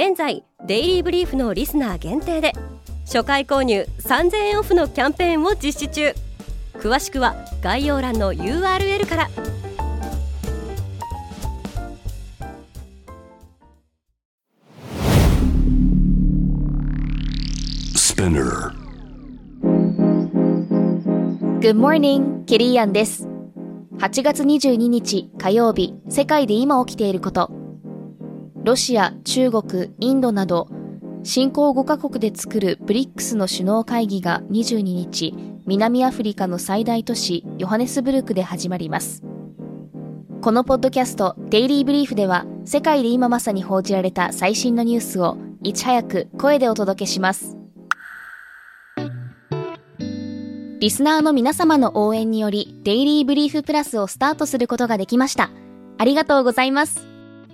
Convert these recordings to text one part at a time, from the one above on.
現在デイリーブリーフのリスナー限定で初回購入3000円オフのキャンペーンを実施中。詳しくは概要欄の URL から。Good morning, ケリーアンです。8月22日火曜日世界で今起きていることロシア、中国、インドなど新興5カ国で作るブリックスの首脳会議が22日南アフリカの最大都市ヨハネスブルクで始まりますこのポッドキャストデイリーブリーフでは世界で今まさに報じられた最新のニュースをいち早く声でお届けしますリスナーの皆様の応援により、デイリーブリーフプラスをスタートすることができました。ありがとうございます。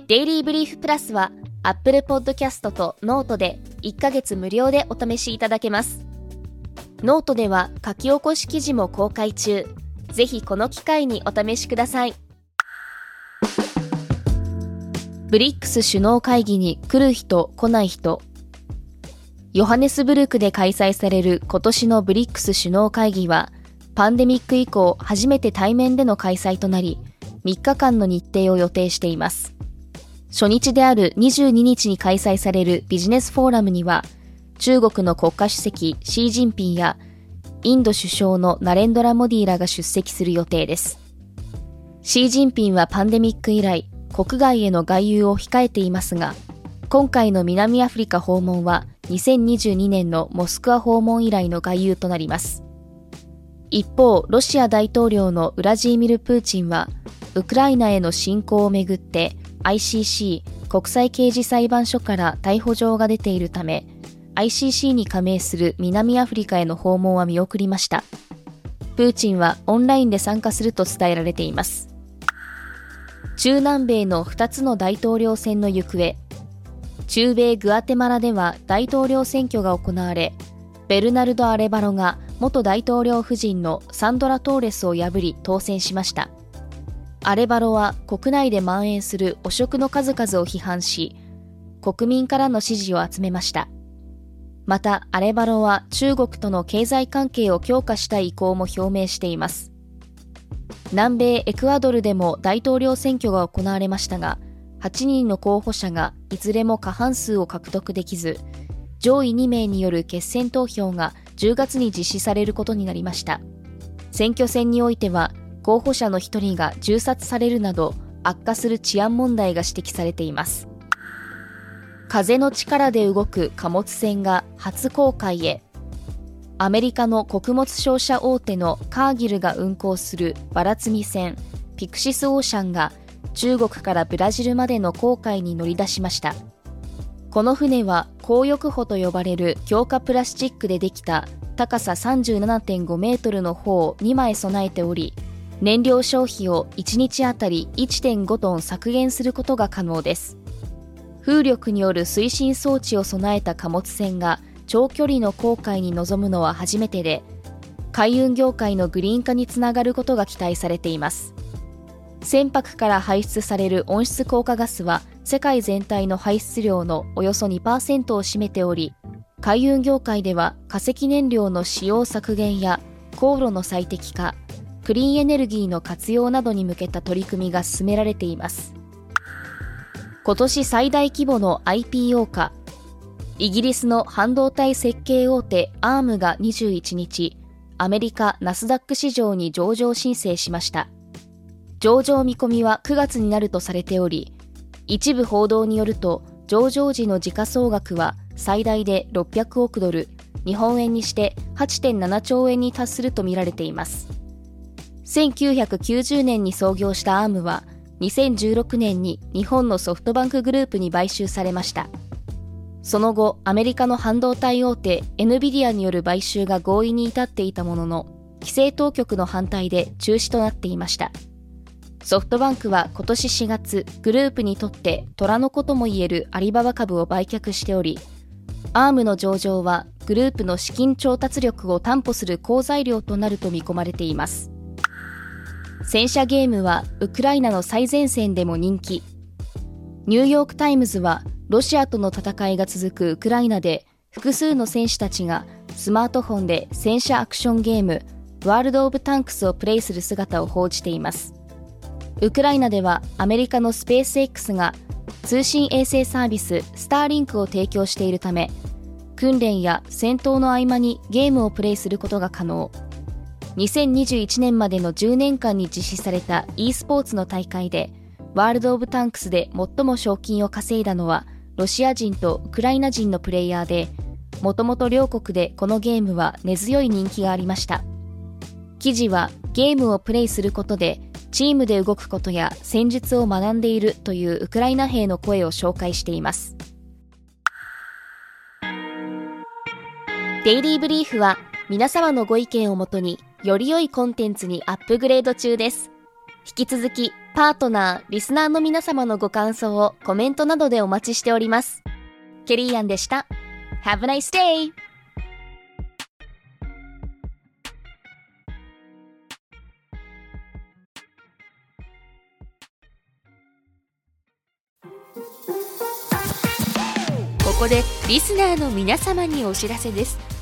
デイリーブリーフプラスは、Apple Podcast と Note で1ヶ月無料でお試しいただけます。ノートでは書き起こし記事も公開中。ぜひこの機会にお試しください。ブリックス首脳会議に来る人来ない人ヨハネスブルクで開催される今年のブリックス首脳会議は、パンデミック以降初めて対面での開催となり、3日間の日程を予定しています。初日である22日に開催されるビジネスフォーラムには、中国の国家主席シー・ジンピンやインド首相のナレンドラ・モディーらが出席する予定です。シー・ジンピンはパンデミック以来、国外への外遊を控えていますが、今回の南アフリカ訪問は2022年のモスクワ訪問以来の外遊となります。一方、ロシア大統領のウラジーミル・プーチンは、ウクライナへの侵攻をめぐって ICC 国際刑事裁判所から逮捕状が出ているため、ICC に加盟する南アフリカへの訪問は見送りました。プーチンはオンラインで参加すると伝えられています。中南米の2つの大統領選の行方、中米グアテマラでは大統領選挙が行われ、ベルナルド・アレバロが元大統領夫人のサンドラ・トーレスを破り当選しました。アレバロは国内で蔓延する汚職の数々を批判し、国民からの支持を集めました。また、アレバロは中国との経済関係を強化したい意向も表明しています。南米エクアドルでも大統領選挙が行われましたが、8人の候補者がいずれも過半数を獲得できず、上位2名による決選投票が10月に実施されることになりました。選挙戦においては、候補者の1人が銃殺されるなど悪化する治安問題が指摘されています。風の力で動く貨物船が初公開へ。アメリカの穀物商社大手のカーギルが運航するバラ積み船ピクシスオーシャンが中国からブラジルまでの航海に乗り出しましたこの船は紅翼帆と呼ばれる強化プラスチックでできた高さ37.5メートルの帆を2枚備えており燃料消費を1日あたり1.5トン削減することが可能です。風力による推進装置を備えた貨物船が長距離の航海に臨むのは初めてで海運業界のグリーン化につながることが期待されています。船舶から排出される温室効果ガスは世界全体の排出量のおよそ2%を占めており、海運業界では化石燃料の使用削減や航路の最適化、クリーンエネルギーの活用などに向けた取り組みが進められています。今年最大規模の IPO 化、イギリスの半導体設計大手アームが21日、アメリカナスダック市場に上場申請しました。上場見込みは9月になるとされており、一部報道によると、上場時の時価総額は最大で600億ドル、日本円にして8.7兆円に達するとみられています。1990年に創業したアームは、2016年に日本のソフトバンクグループに買収されました。その後アメリカの半導体大手 NVIDIA による買収が合意に至っていたものの規制当局の反対で中止となっていましたソフトバンクは今年4月グループにとって虎の子ともいえるアリババ株を売却しておりアームの上場はグループの資金調達力を担保する好材料となると見込まれています戦車ゲームはウクライナの最前線でも人気。ニューヨーク・タイムズはロシアとの戦いが続くウクライナで複数の選手たちがスマートフォンで戦車アクションゲームワールド・オブ・タンクスをプレイする姿を報じています。ウクライナではアメリカのスペース X が通信衛星サービススターリンクを提供しているため訓練や戦闘の合間にゲームをプレイすることが可能。2021年までの10年間に実施された e スポーツの大会でワールド・オブ・タンクスで最も賞金を稼いだのはロシア人とウクライナ人のプレイヤーでもともと両国でこのゲームは根強い人気がありました。記事はゲームをプレイすることでチームで動くことや戦術を学んでいるというウクライナ兵の声を紹介しています。デイリーブリーフは皆様のご意見をもとにより良いコンテンツにアップグレード中です引き続きパートナー、リスナーの皆様のご感想をコメントなどでお待ちしております。ケリーアンでした。Have a nice day! ここでリスナーの皆様にお知らせです